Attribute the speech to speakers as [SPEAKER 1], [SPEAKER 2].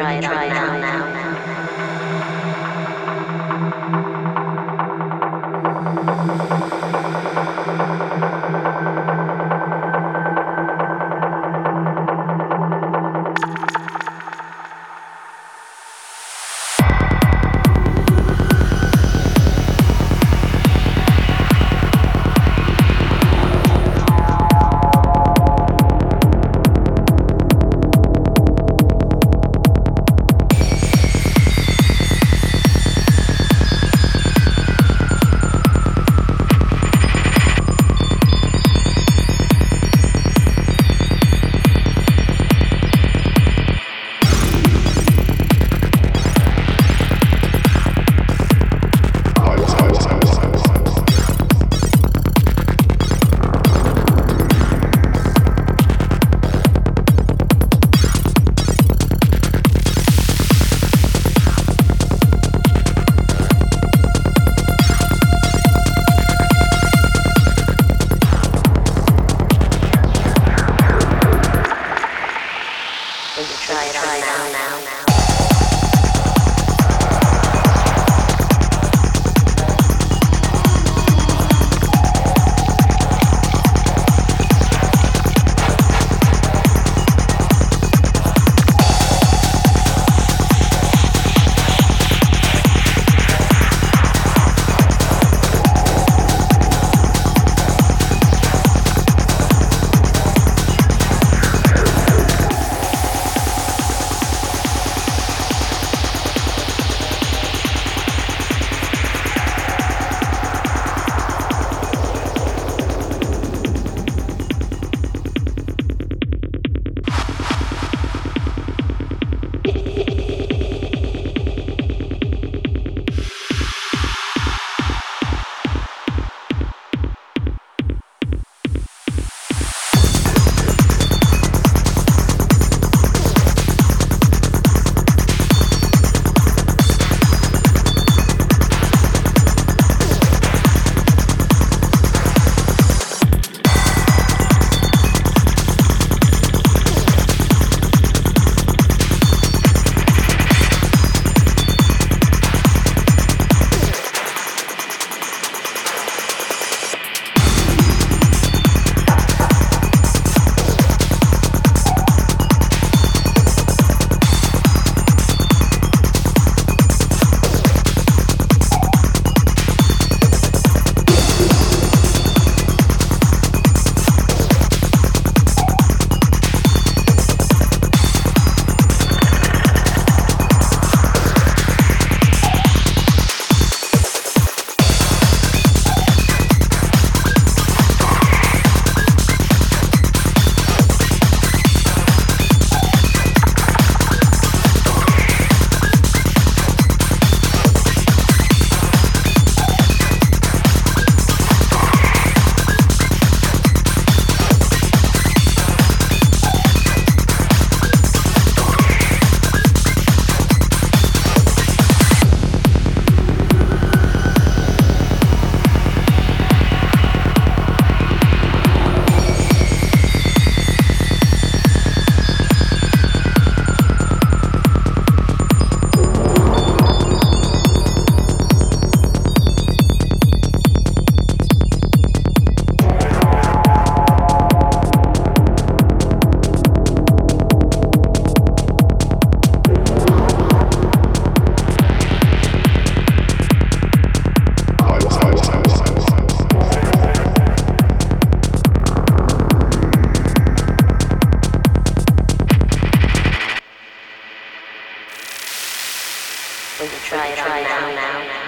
[SPEAKER 1] try it on now, try it on now, now?